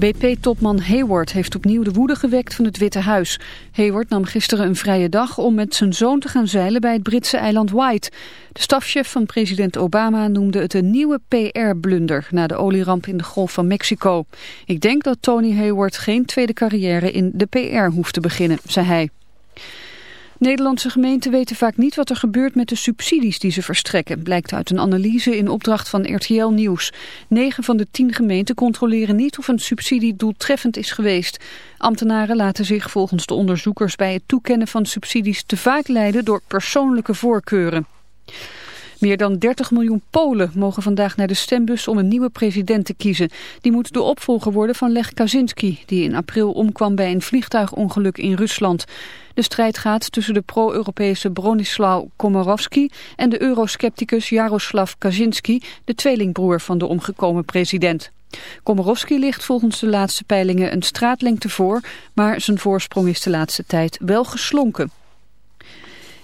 BP-topman Hayward heeft opnieuw de woede gewekt van het Witte Huis. Hayward nam gisteren een vrije dag om met zijn zoon te gaan zeilen bij het Britse eiland White. De stafchef van president Obama noemde het een nieuwe PR-blunder na de olieramp in de Golf van Mexico. Ik denk dat Tony Hayward geen tweede carrière in de PR hoeft te beginnen, zei hij. Nederlandse gemeenten weten vaak niet wat er gebeurt met de subsidies die ze verstrekken, blijkt uit een analyse in opdracht van RTL Nieuws. Negen van de tien gemeenten controleren niet of een subsidie doeltreffend is geweest. Ambtenaren laten zich volgens de onderzoekers bij het toekennen van subsidies te vaak leiden door persoonlijke voorkeuren. Meer dan 30 miljoen Polen mogen vandaag naar de stembus om een nieuwe president te kiezen. Die moet de opvolger worden van Lech Kaczynski, die in april omkwam bij een vliegtuigongeluk in Rusland. De strijd gaat tussen de pro-Europese Bronislaw Komorowski en de euroscepticus Jaroslav Kaczynski, de tweelingbroer van de omgekomen president. Komorowski ligt volgens de laatste peilingen een straatlengte voor, maar zijn voorsprong is de laatste tijd wel geslonken.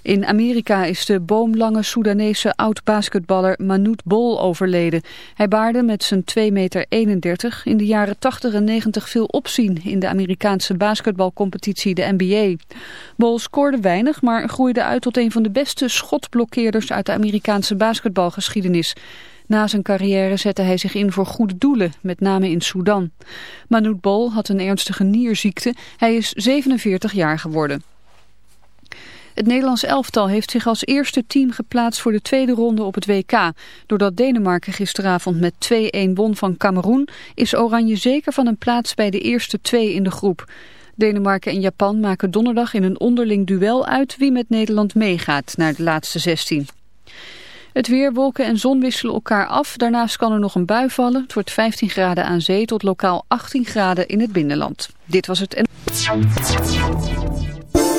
In Amerika is de boomlange Soedanese oud-basketballer Manute Bol overleden. Hij baarde met zijn 2,31 meter in de jaren 80 en 90 veel opzien in de Amerikaanse basketbalcompetitie, de NBA. Bol scoorde weinig, maar groeide uit tot een van de beste schotblokkeerders uit de Amerikaanse basketbalgeschiedenis. Na zijn carrière zette hij zich in voor goede doelen, met name in Sudan. Manute Bol had een ernstige nierziekte. Hij is 47 jaar geworden. Het Nederlands elftal heeft zich als eerste team geplaatst voor de tweede ronde op het WK. Doordat Denemarken gisteravond met 2-1 won van Cameroen... is Oranje zeker van een plaats bij de eerste twee in de groep. Denemarken en Japan maken donderdag in een onderling duel uit... wie met Nederland meegaat naar de laatste 16. Het weer, wolken en zon wisselen elkaar af. Daarnaast kan er nog een bui vallen. Het wordt 15 graden aan zee tot lokaal 18 graden in het binnenland. Dit was het...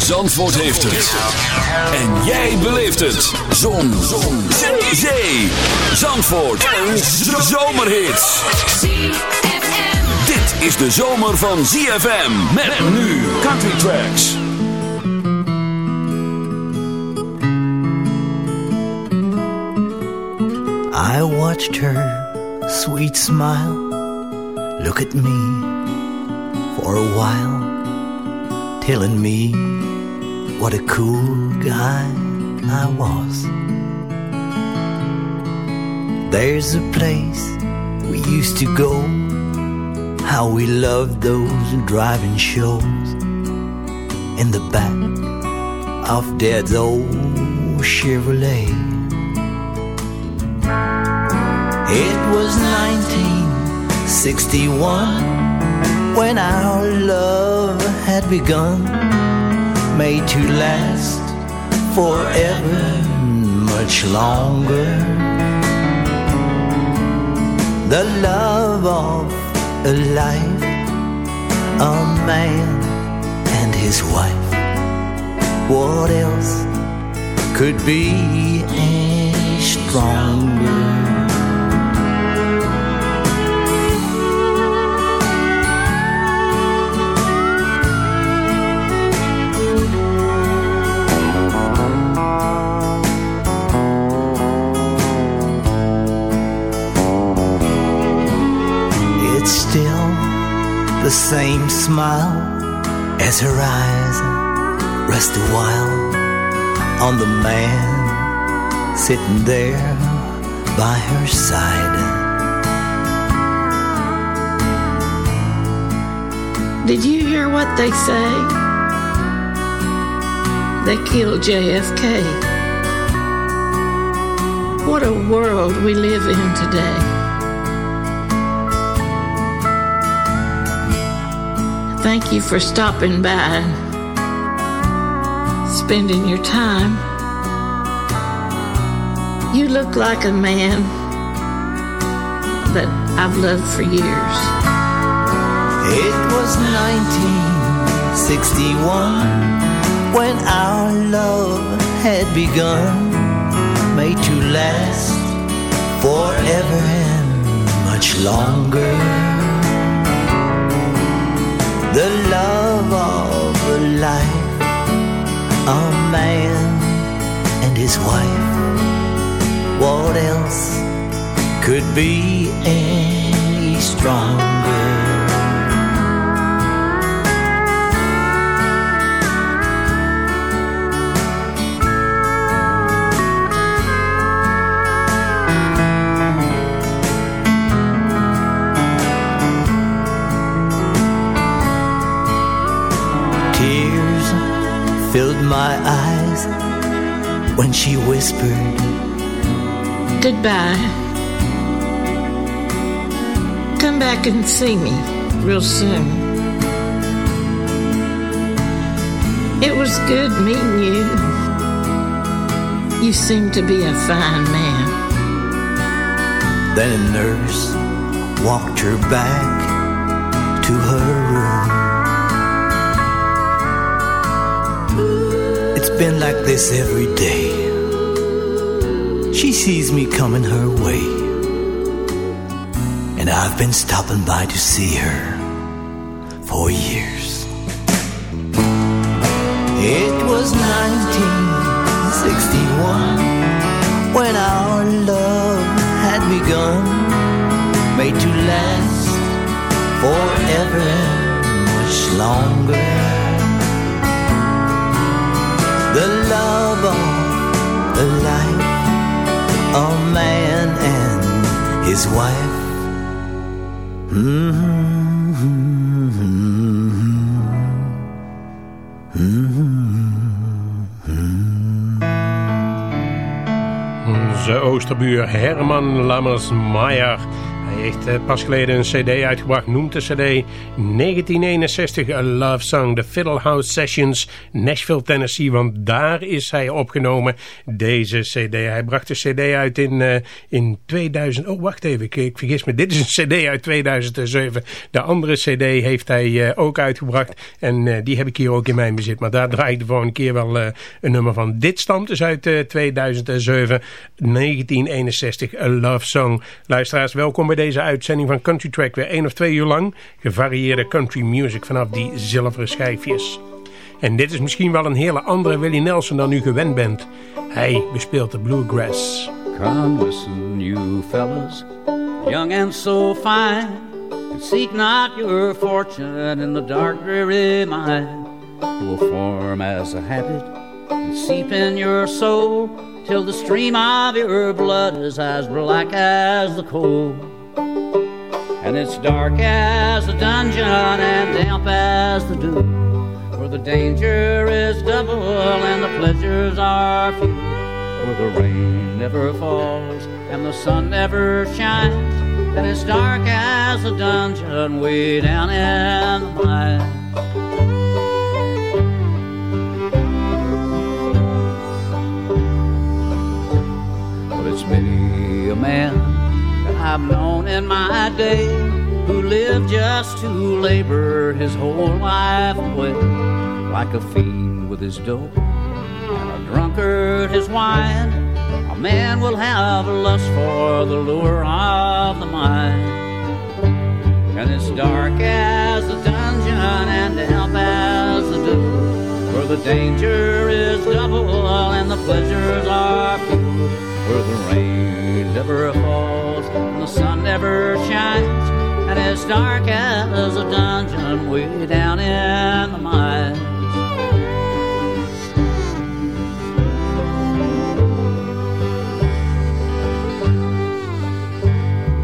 Zandvoort heeft het. En jij beleeft het. Zon. Zon. Zee. Zandvoort. Een zomerhit. Dit is de zomer van ZFM. Met nu Country Tracks. I watched her sweet smile look at me for a while, telling me what a cool guy I was. There's a place we used to go, how we loved those driving shows in the back of Dad's old Chevrolet. It was 1961 when our love had begun, made to last forever, much longer. the love of a life, a man and his wife. What else could be any stronger? The same smile as her eyes rest a while on the man sitting there by her side. Did you hear what they say? They killed JFK. What a world we live in today. Thank you for stopping by spending your time. You look like a man that I've loved for years. It was 1961 when our love had begun, made to last forever and much longer. The love of a life, a man and his wife. What else could be any stronger? My eyes when she whispered, Goodbye. Come back and see me real soon. It was good meeting you. You seem to be a fine man. Then a nurse walked her back to her been like this every day. She sees me coming her way. And I've been stopping by to see her for years. It was 1961 when our love had begun, made to last forever much longer. The love of a life, a man and his wife. Onze oosterbuur Herman Lammers-Meyer. Hij heeft eh, pas geleden een cd uitgebracht, noemt de cd 1961 A Love Song, The Fiddlehouse Sessions, Nashville, Tennessee. Want daar is hij opgenomen, deze cd. Hij bracht de cd uit in, eh, in 2000. Oh, wacht even, ik, ik vergis me. Dit is een cd uit 2007. De andere cd heeft hij eh, ook uitgebracht. En die heb ik hier ook in mijn bezit. Maar daar draai ik de keer wel een nummer van. Dit stamt dus uit eh, 2007, 1961, A Love Song. Luisteraars, welkom bij deze uitzending van Country Track. Weer één of twee uur lang gevarieerde country music vanaf die zilveren schijfjes. En dit is misschien wel een hele andere Willie Nelson dan u gewend bent. Hij bespeelt de bluegrass. Come listen, you fellas, young and so fine, and seek not your fortune in the dark, dreary mine. It will form as a habit and seep in your soul till the stream of your blood is as black as the coal. And it's dark as a dungeon and damp as the dew, where the danger is double and the pleasures are few. Where the rain never falls and the sun never shines, and it's dark as a dungeon way down in the mines. But it's many a man that I've known in my day who lived just to labor his whole life away, like a fiend with his dope and a drunkard his wine. A man will have a lust for the lure of the mind. And it's dark as a dungeon and damp as the dew, where the danger is double and the pleasures are few, where the rain. Never falls and the sun never shines, and it's dark as a dungeon way down in the mines.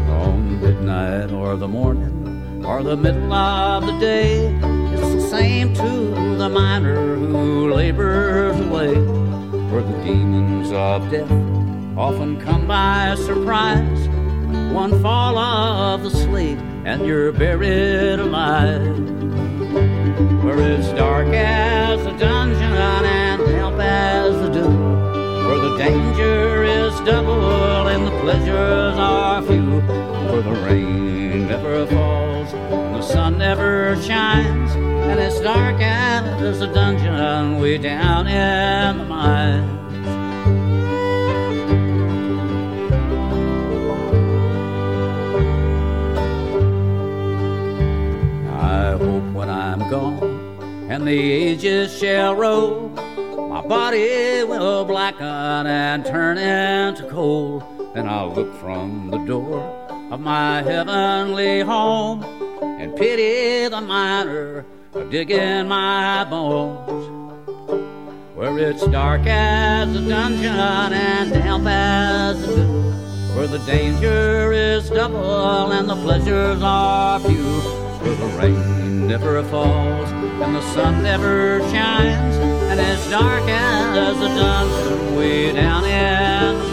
On midnight or the morning or the middle of the day, it's the same to the miner who labors away, for the demons of death often come by surprise. One fall of the slate and you're buried alive. Where it's dark as a dungeon and damp as the dew. Where the danger is double and the pleasures are few. Where the rain never falls and the sun never shines. And it's dark as a dungeon way down in the mines. The ages shall roll, my body will blacken and turn into coal. Then I'll look from the door of my heavenly home and pity the miner digging my bones. Where it's dark as a dungeon and damp as a dew. Where the danger is double and the pleasures are few. Where the rain never falls and the sun never shines. And it's dark as a dungeon way down in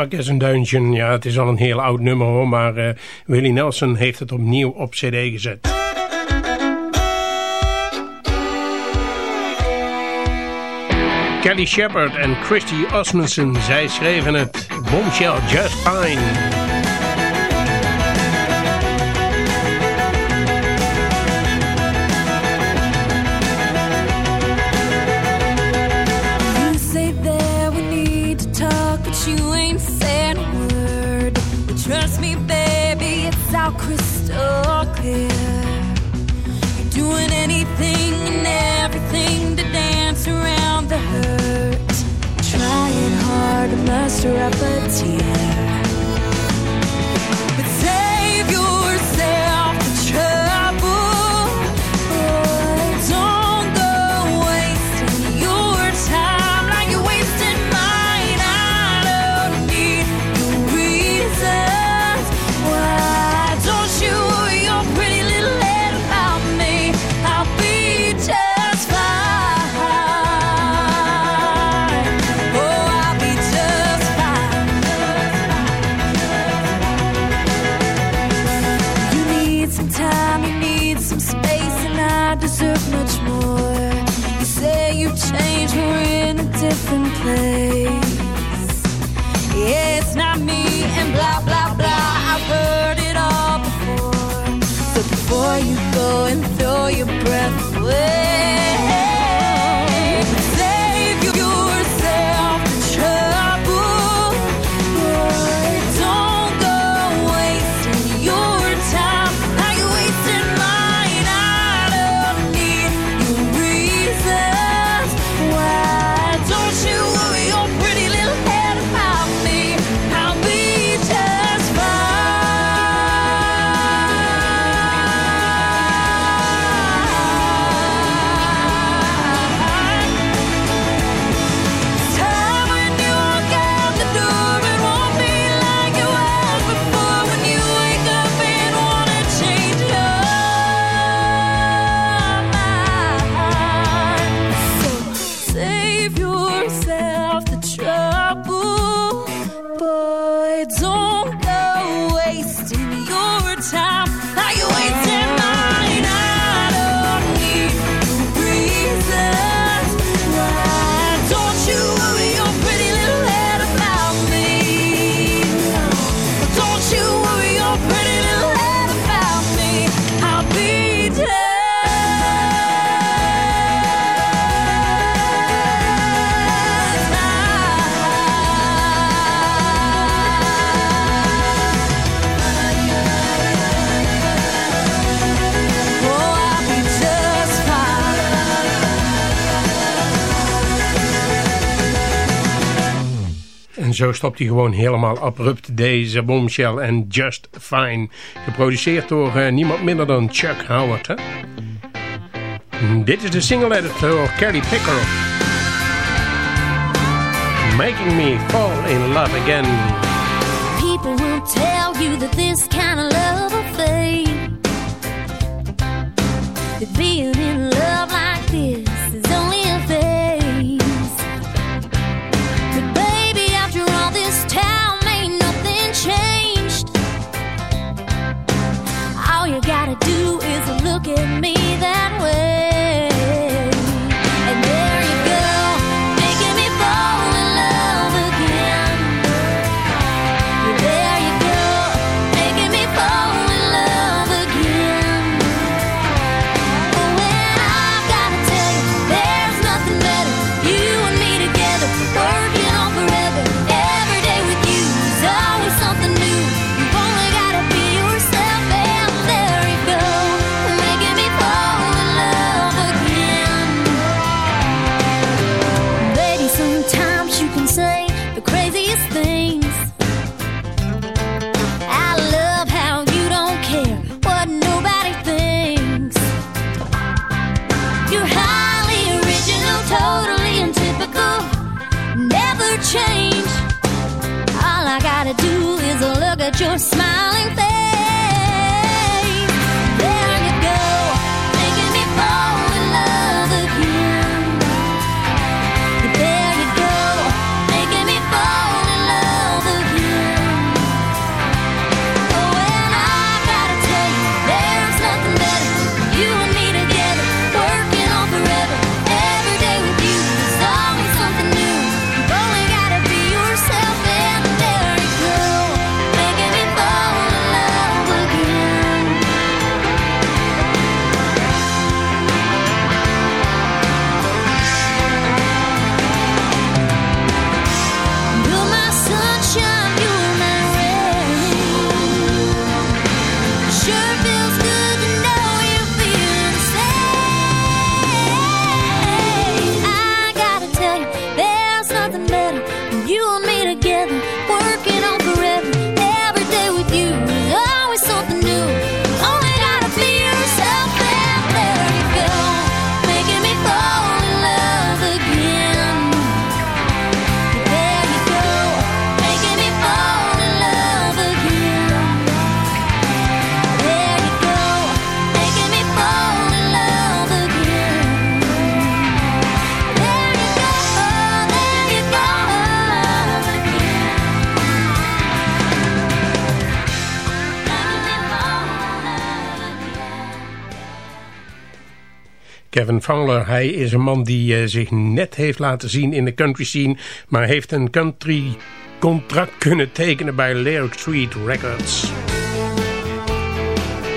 Dark as a Dungeon. Ja, het is al een heel oud nummer hoor, maar uh, Willie Nelson heeft het opnieuw op cd gezet. Kelly Shepard en Christy Osmondson, zij schreven het Bombshell Just Fine. En zo stopt hij gewoon helemaal abrupt deze bombshell en Just Fine. Geproduceerd door eh, niemand minder dan Chuck Howard. Mm, dit is de single editor Kelly Making me fall in love again. People will tell you that this kind of love Kevin Fowler, hij is een man die eh, zich net heeft laten zien in de country scene, maar heeft een country contract kunnen tekenen bij Lyric Street Records.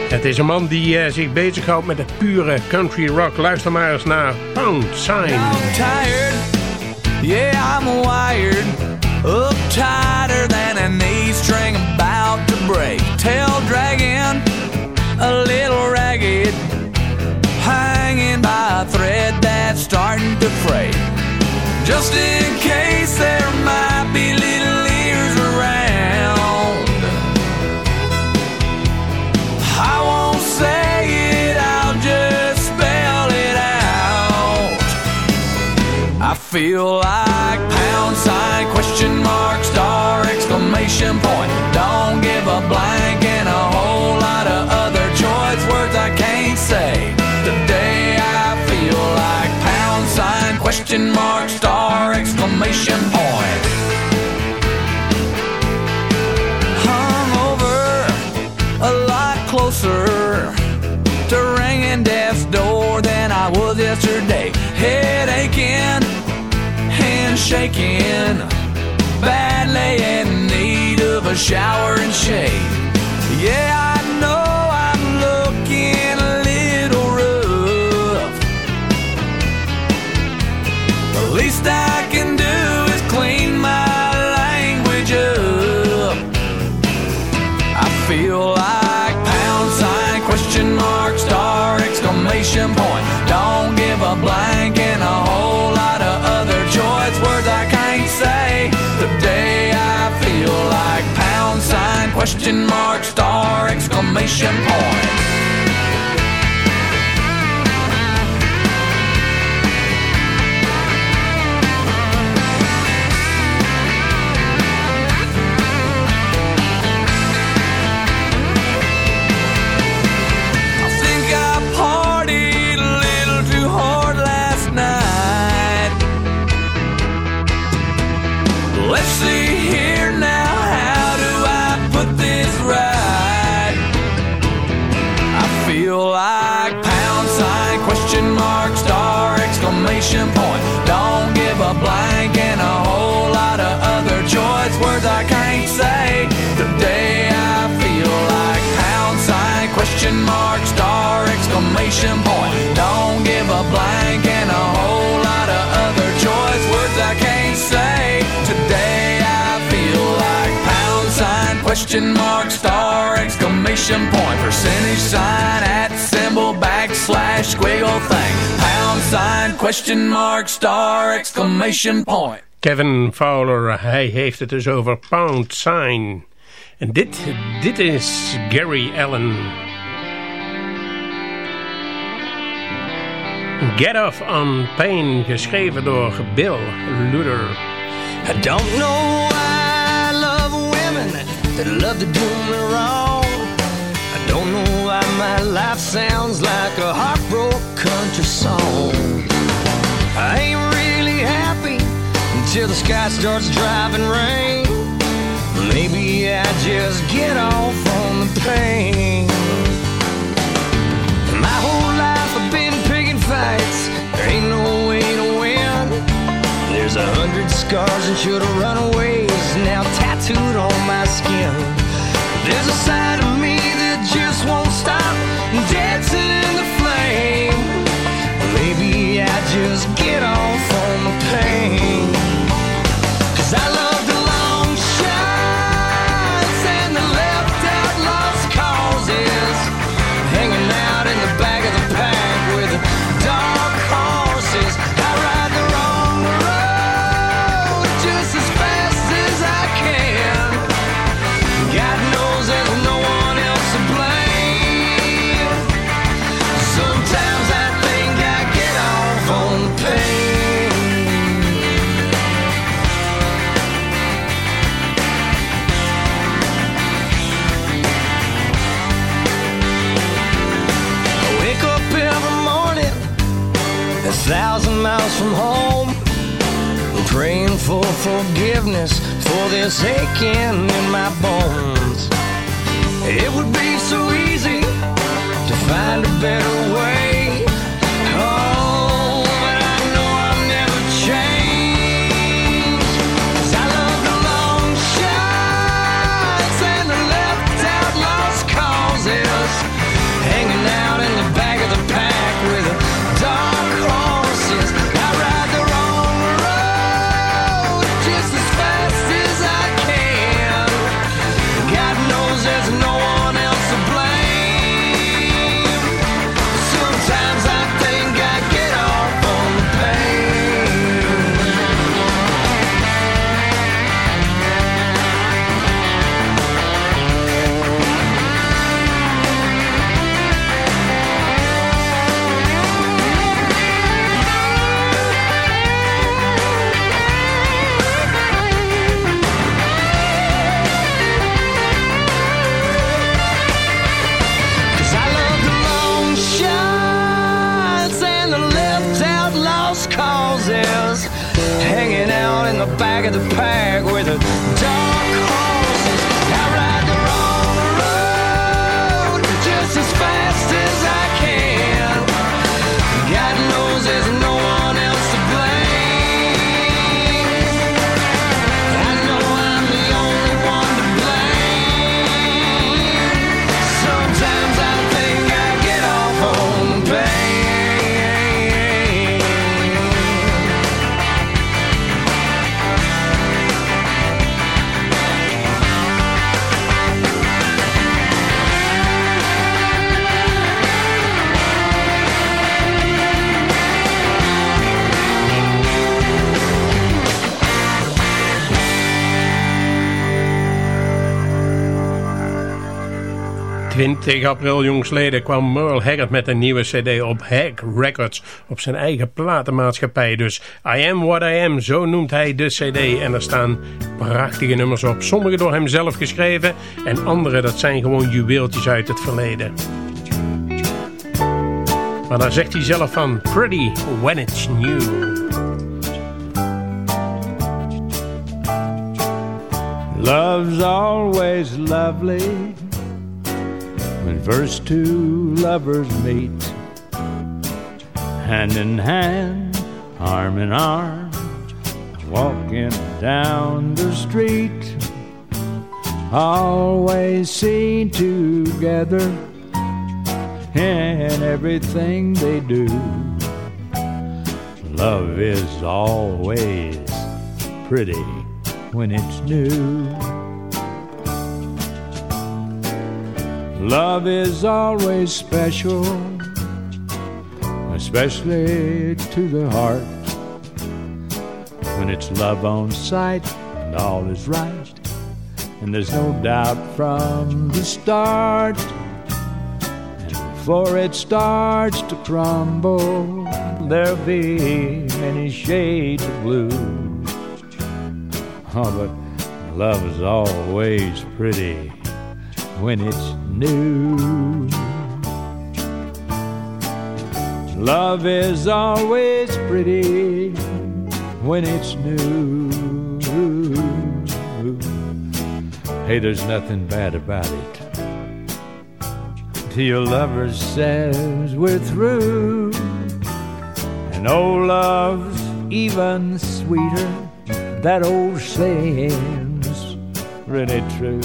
Het is een man die eh, zich bezighoudt met het pure country rock. Luister maar eens naar Pound Sign. I'm tired, yeah, I'm wired up tighter than an A string about to break. Tail dragging, a little ragged, feel like pound sign, question mark, star, exclamation point. Don't give a blank and a whole lot of other choice words I can't say. I feel like pound sign, question mark, star, exclamation point. Hung over a lot closer to ringing death's door than I was yesterday. Head aching, hand shaking, badly in need of a shower and shade. Yeah, I know I'm looking a little rough. The least I exclamation question mark, star, exclamation point. Percentage sign, at symbol, backslash, squiggle thing. Pound sign, question mark, star, exclamation point. Kevin Fowler, hij heeft het dus over Pound Sign. En dit, dit is Gary Allen. Get Off on Pain, geschreven door Bill Luder. I don't know why that love to do me wrong. I don't know why my life sounds like a heartbroken country song. I ain't really happy until the sky starts driving rain. Maybe I just get off on the pain. My whole life I've been picking fights. There ain't no way to win. There's a hundred scars and should've run away tattooed on my skin. There's a side of 20 april jongsleden kwam Merle Haggard met een nieuwe cd op Hack Records. Op zijn eigen platenmaatschappij dus. I Am What I Am, zo noemt hij de cd. En er staan prachtige nummers op. Sommige door hemzelf geschreven en andere dat zijn gewoon juweeltjes uit het verleden. Maar daar zegt hij zelf van Pretty When It's New. Love's always lovely when first two lovers meet, hand in hand, arm in arm, walking down the street. Always seen together in everything they do. Love is always pretty when it's new. Love is always special, especially to the heart. When it's love on sight and all is right, and there's no doubt from the start. And before it starts to crumble, there'll be many shades of blue. Oh, but love is always pretty when it's new. Love is always pretty when it's new. Hey, there's nothing bad about it. Till your lover says we're through. And old love's even sweeter. That old saying's really true.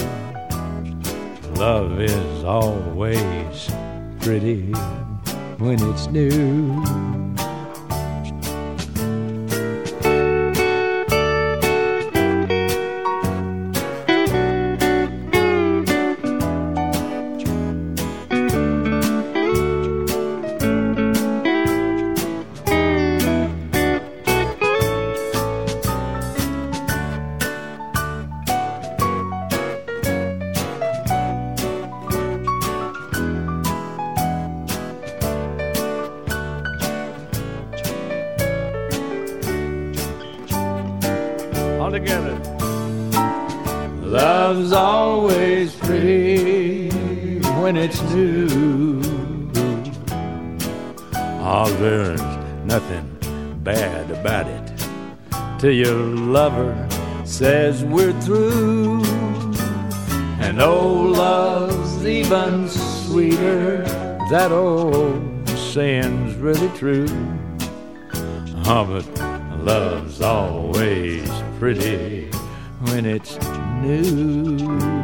Love is always pretty when it's new. Till your lover says we're through. And old love's even sweeter. That old saying's really true. Oh, but love's always pretty when it's new.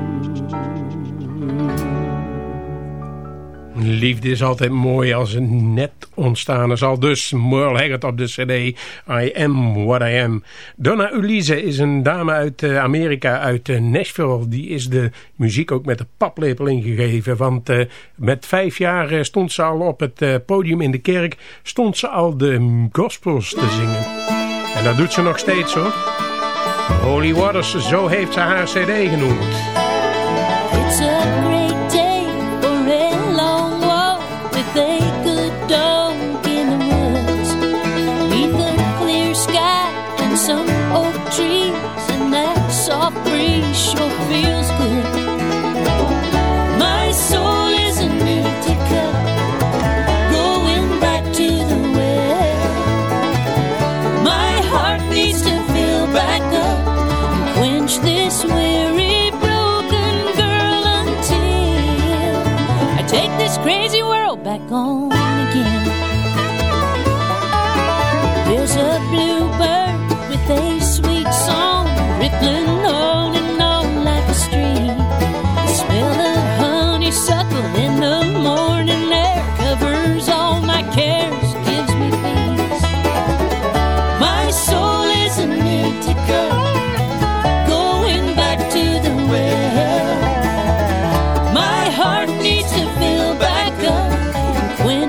Liefde is altijd mooi als het net ontstaan is. Al dus Merle Haggard op de cd I Am What I Am. Donna Ulise is een dame uit eh, Amerika, uit eh, Nashville. Die is de muziek ook met de paplepel ingegeven. Want eh, met vijf jaar stond ze al op het podium in de kerk. Stond ze al de gospels te zingen. En dat doet ze nog steeds hoor. Holy Waters, zo heeft ze haar cd genoemd.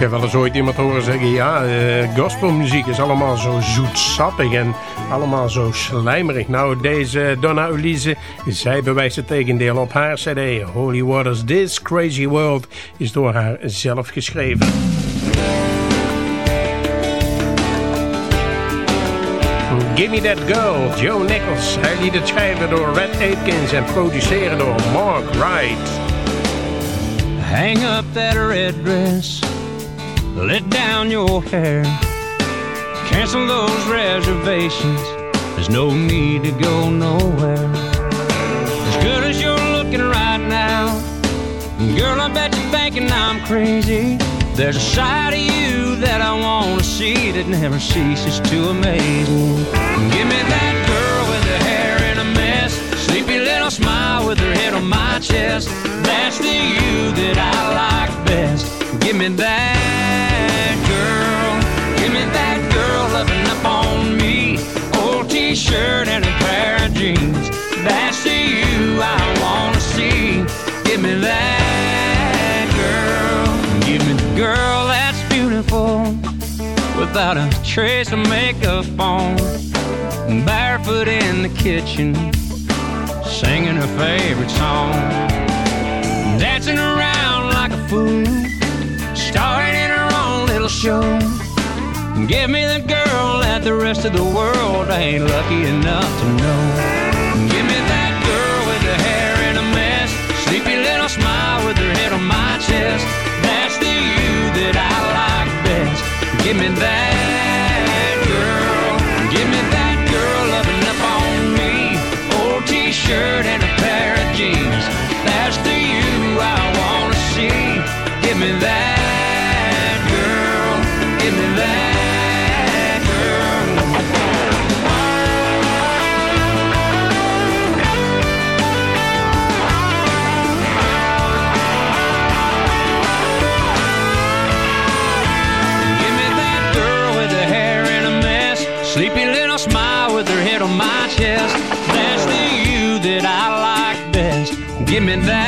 heb wel eens ooit iemand horen zeggen... ja, eh, gospelmuziek is allemaal zo zoetsappig en allemaal zo slijmerig. Nou, deze Donna Ulise, zij bewijst het tegendeel op haar cd. Holy Waters, This Crazy World is door haar zelf geschreven. Gimme That Girl, Joe Nichols. Hij liet het schrijven door Red Atkins en produceren door Mark Wright. Hang up that red dress, let down your hair, cancel those reservations. There's no need to go nowhere. As good as you're looking right now, girl, I bet you're thinking I'm crazy. There's a side of you that I wanna see that never ceases to amaze me. Give me that sleepy little smile with her head on my chest. That's the you that I like best. Give me that girl, give me that girl loving up on me. Old t-shirt and a pair of jeans. That's the you I wanna see. Give me that girl, give me the girl that's beautiful without a trace of makeup on. Barefoot in the kitchen, singing her favorite song. Dancing around like a fool, starring in her own little show. Give me the girl that the rest of the world ain't lucky enough to know. Give me that girl with the hair in a mess, sleepy little smile with her head on my chest. That's the you that I like best. Give me that best. Give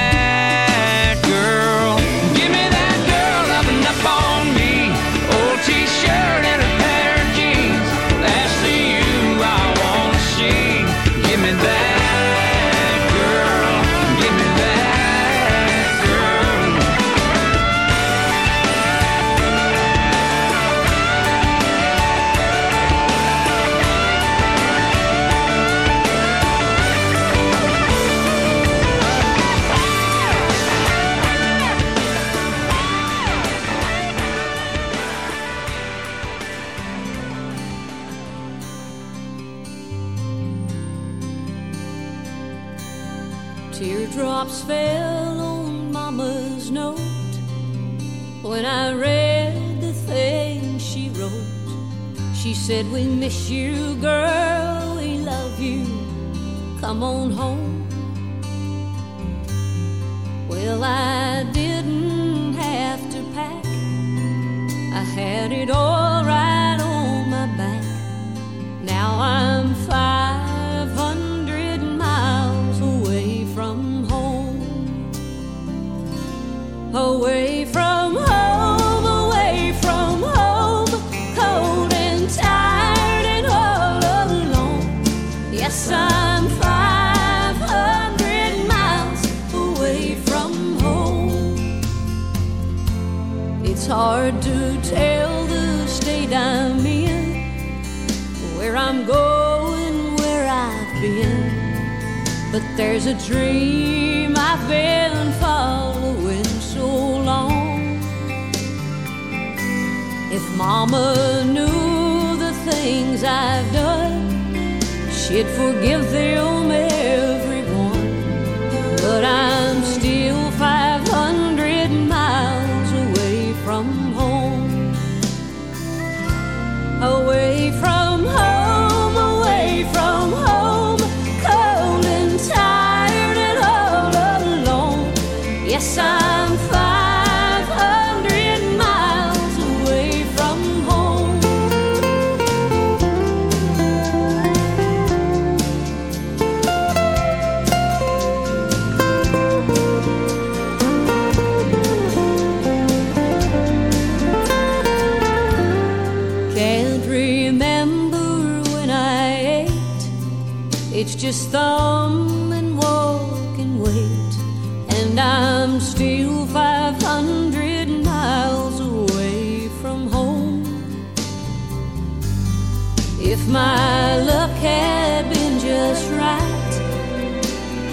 there's a dream I've been following so long. If Mama knew the things I've done, she'd forgive them everyone. But I'm still 500 miles away from home away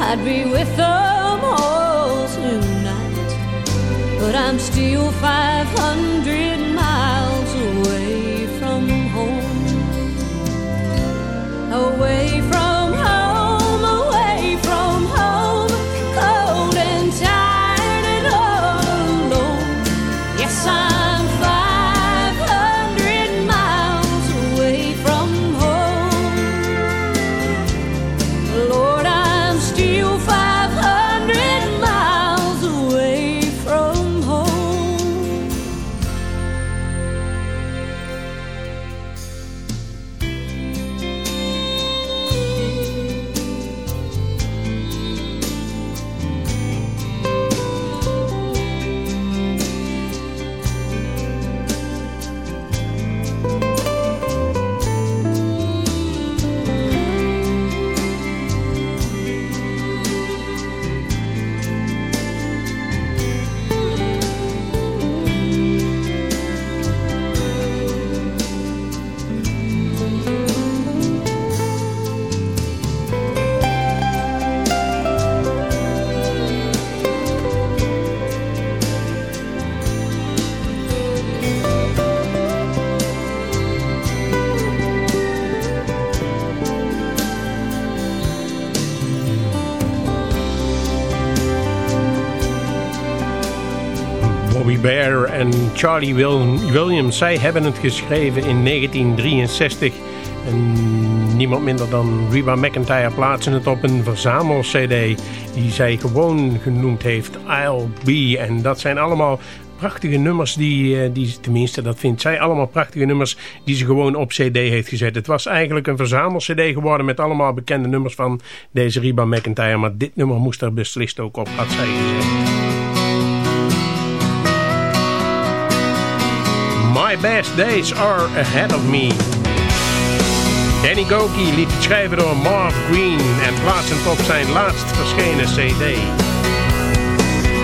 I'd be with them all tonight. But I'm still 500 Charlie Wil- Williams, zij hebben het geschreven in 1963. En niemand minder dan Reba McIntyre plaatsen het op een verzamel-cd die zij gewoon genoemd heeft I'll Be. En dat zijn allemaal prachtige nummers die, eh, die, tenminste dat vindt zij allemaal prachtige nummers die ze gewoon op cd heeft gezet. Het was eigenlijk een verzamel-cd geworden met allemaal bekende nummers van deze Reba McIntyre. Maar dit nummer moest er beslist ook op, had zij gezegd. Best days are ahead of me. Danny Gokey liet het schrijven door Marv Green en plaatsend op zijn laatst verschenen cd.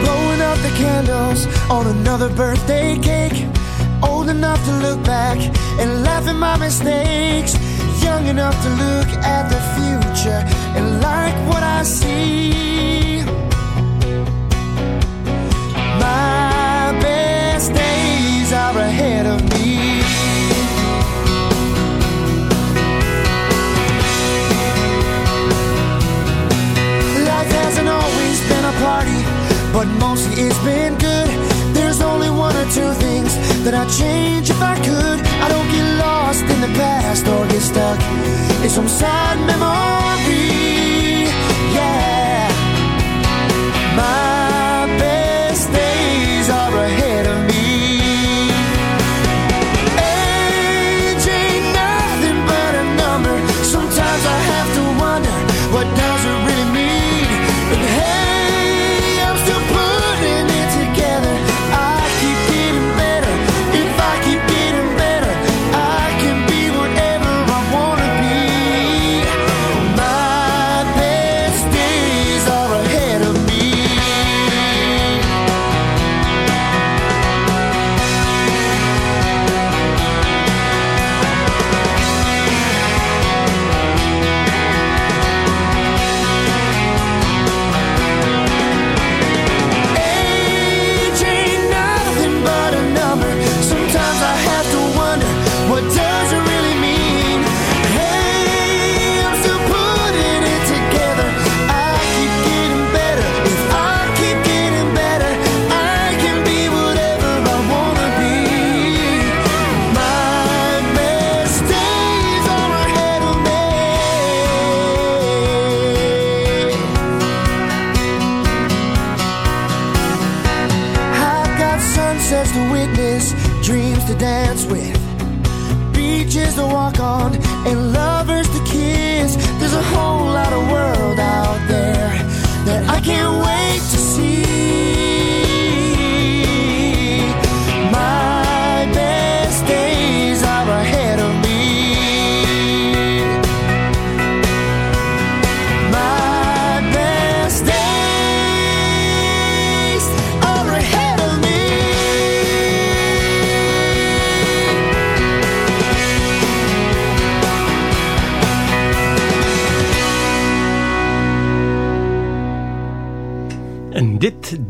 Blowing up the candles on another birthday cake. Old enough to look back and laugh at my mistakes. Young enough to look at the future and like what I see. My best days are ahead of me. Life hasn't always been a party, but mostly it's been good. There's only one or two things that I'd change if I could. I don't get lost in the past or get stuck in some sad memory. Yeah. My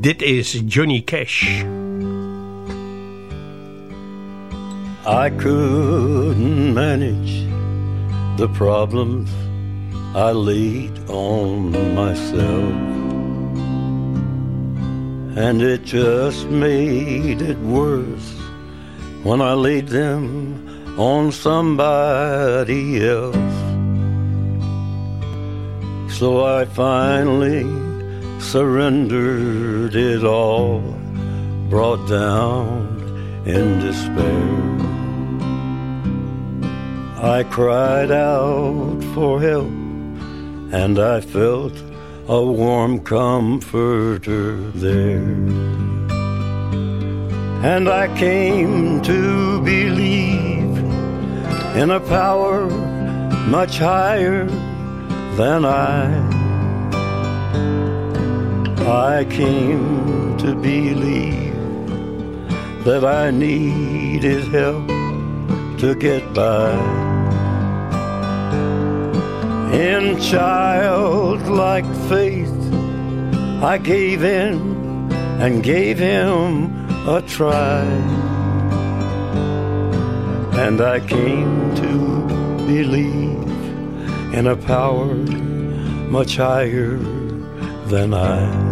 dit, is Johnny Cash. I couldn't manage the problems I laid on myself. And it just made it worse when I laid them on somebody else. So I finally surrendered it all, brought down in despair. I cried out for help, and I felt a warm comforter there. And I came to believe in a power much higher than I. I came to believe that I needed help to get by. In childlike faith, I gave in and gave him a try. And I came to believe in a power much higher than I.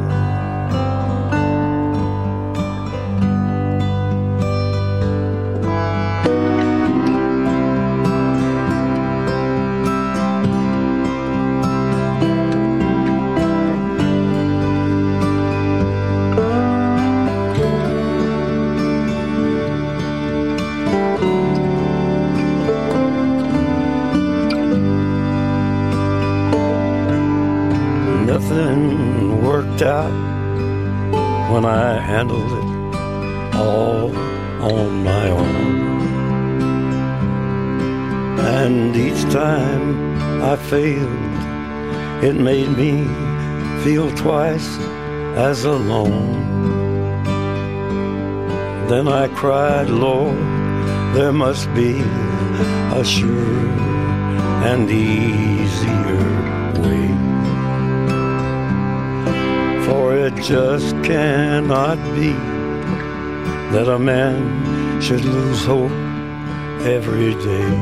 handled it all on my own. And each time I failed, it made me feel twice as alone. Then I cried, Lord, there must be a sure and easier it just cannot be that a man should lose hope every day.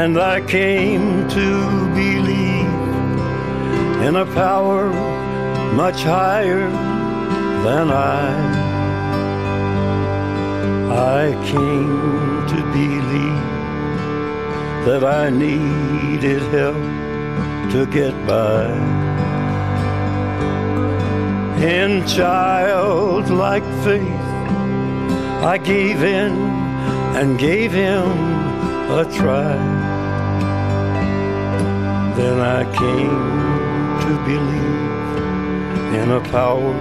And I came to believe in a power much higher than I. I came to believe that I needed help to get by. In childlike faith, I gave in and gave him a try. Then I came to believe in a power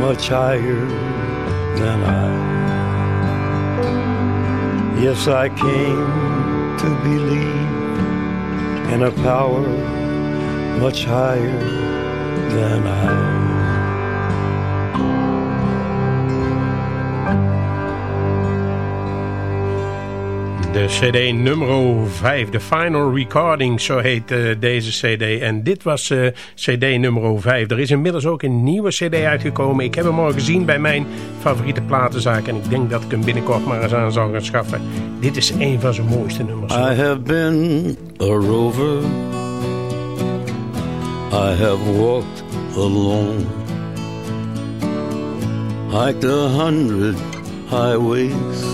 much higher than I. Yes, I came to believe in a power much higher than I. cd nummer 5, de final recording, zo heet eh, deze cd. En dit was eh, cd nummer 5. Er is inmiddels ook een nieuwe cd uitgekomen. Ik heb hem al gezien bij mijn favoriete platenzaak. En ik denk dat ik hem binnenkort maar eens aan zal gaan schaffen. Dit is een van zijn mooiste nummers. I have been a rover. I have walked alone. Hiked a hundred highways.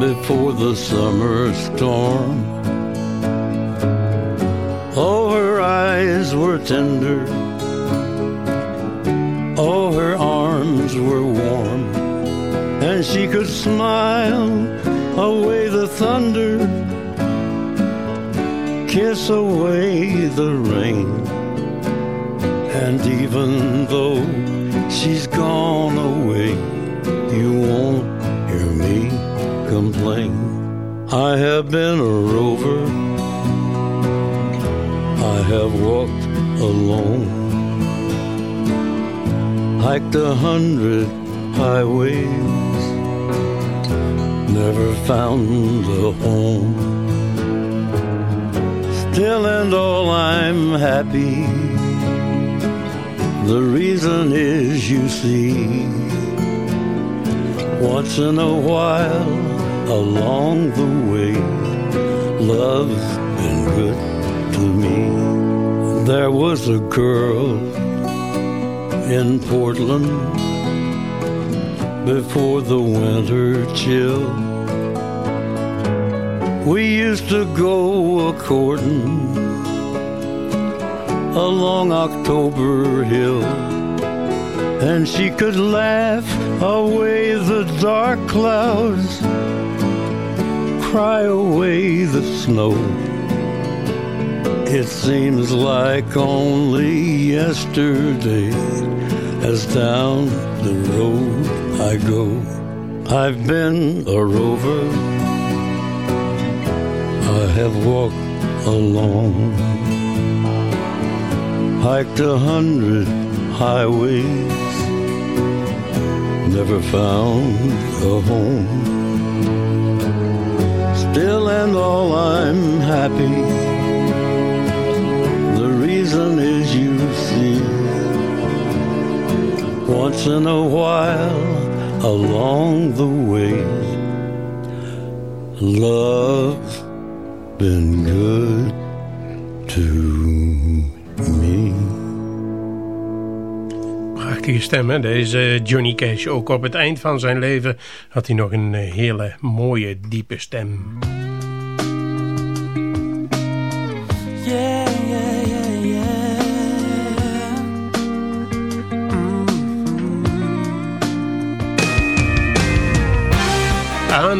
before the summer storm. Oh, her eyes were tender. Oh, her arms were warm. And she could smile away the thunder, kiss away the rain. And even though she's gone away, you won't complain. I have been a rover. I have walked alone. Hiked a hundred highways. Never found a home. Still and all I'm happy. The reason is you see. Once in a while along the way, love's been good to me. There was a girl in Portland before the winter chill. We used to go a courting along October Hill, and she could laugh away the dark clouds, cry away the snow. It seems like only yesterday as down the road I go. I've been a rover. I have walked alone. Hiked a hundred highways. Never found a home. And all I'm happy. The reason is you see. Once in a while along the way, love's been good to me. Prachtige stem? Deze Johnny Cash. Ook op het eind van zijn leven had hij nog een eh, hele mooie, diepe stem.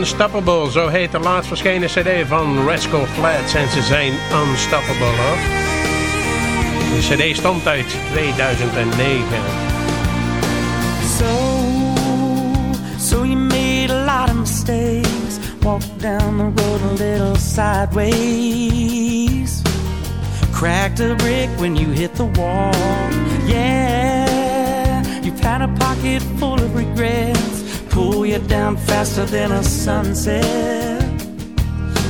Unstoppable, zo heet de laatst verschenen cd van Rascal Flatts. En ze zijn unstoppable, hoor. De cd stamt uit 2009. So, so you made a lot of mistakes. Walked down the road a little sideways. Cracked a brick when you hit the wall. Yeah, you got a pocket full of regrets. Pull you down faster than a sunset.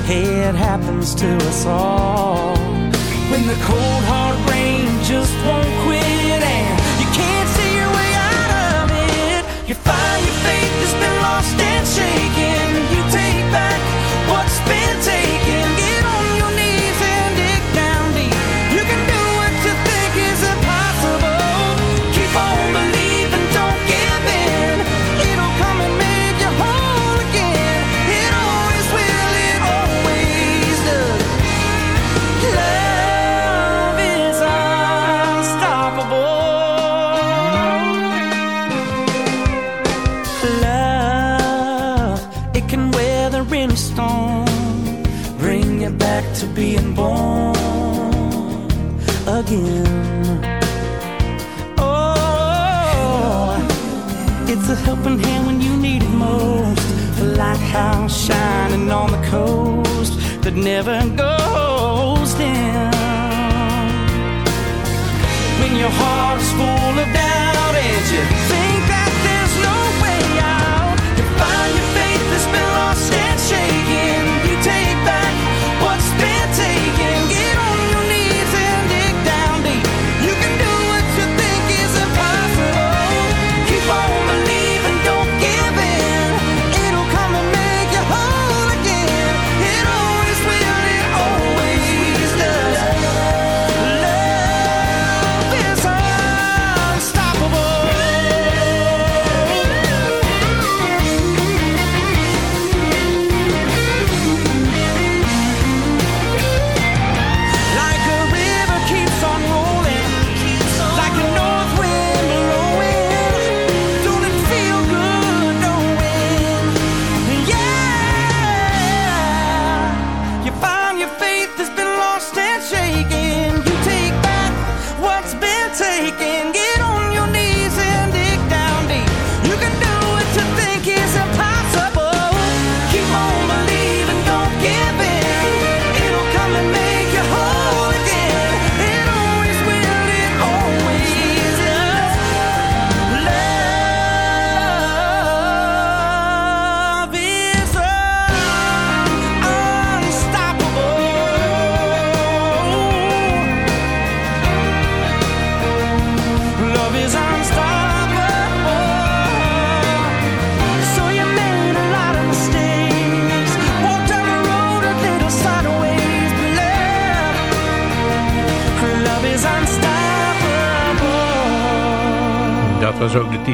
Hey, it happens to us all. When the cold hard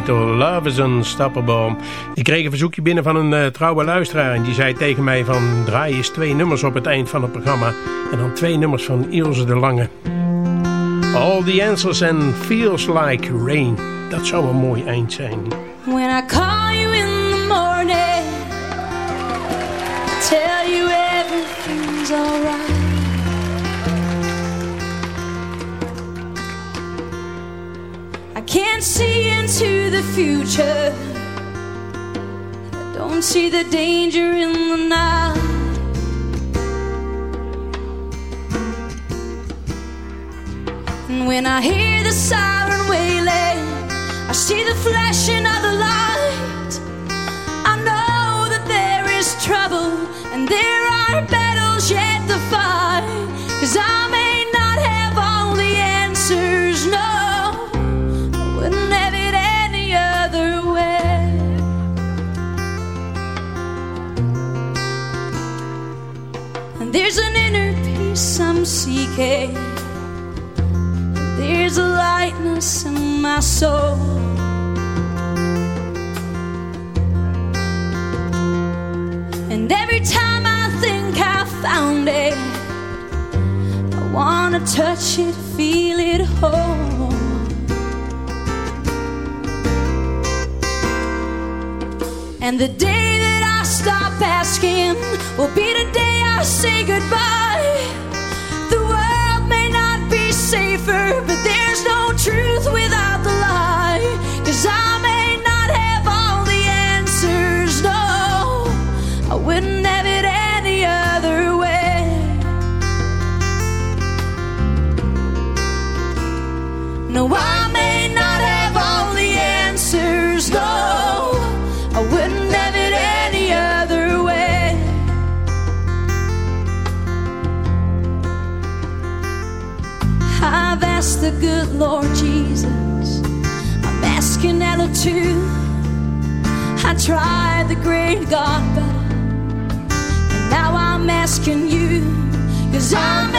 titel Love is Unstoppable. Ik kreeg een verzoekje binnen van een eh, trouwe luisteraar. En die zei tegen mij van draai eens twee nummers op het eind van het programma. En dan twee nummers van Ilse de Lange. All the Answers and Feels Like Rain. Dat zou een mooi eind zijn. When I call you in the morning, tell you everything's alright. Can't see into the future. I don't see the danger in the night. And when I hear the siren wailing, I see the flashing of the light. I know that there is trouble and there are battles yet to fight. There's an inner peace I'm seeking. There's a lightness in my soul. And every time I think I found it, I wanna touch it, feel it whole. And the day stop asking will be the day I say goodbye. The world may not be safer, but there's no truth without the lie. Cause I may not have all the answers, no. I wouldn't have it any other way. No, I Lord Jesus. I'm asking too. I tried the great God. And now I'm asking you. Cause I'm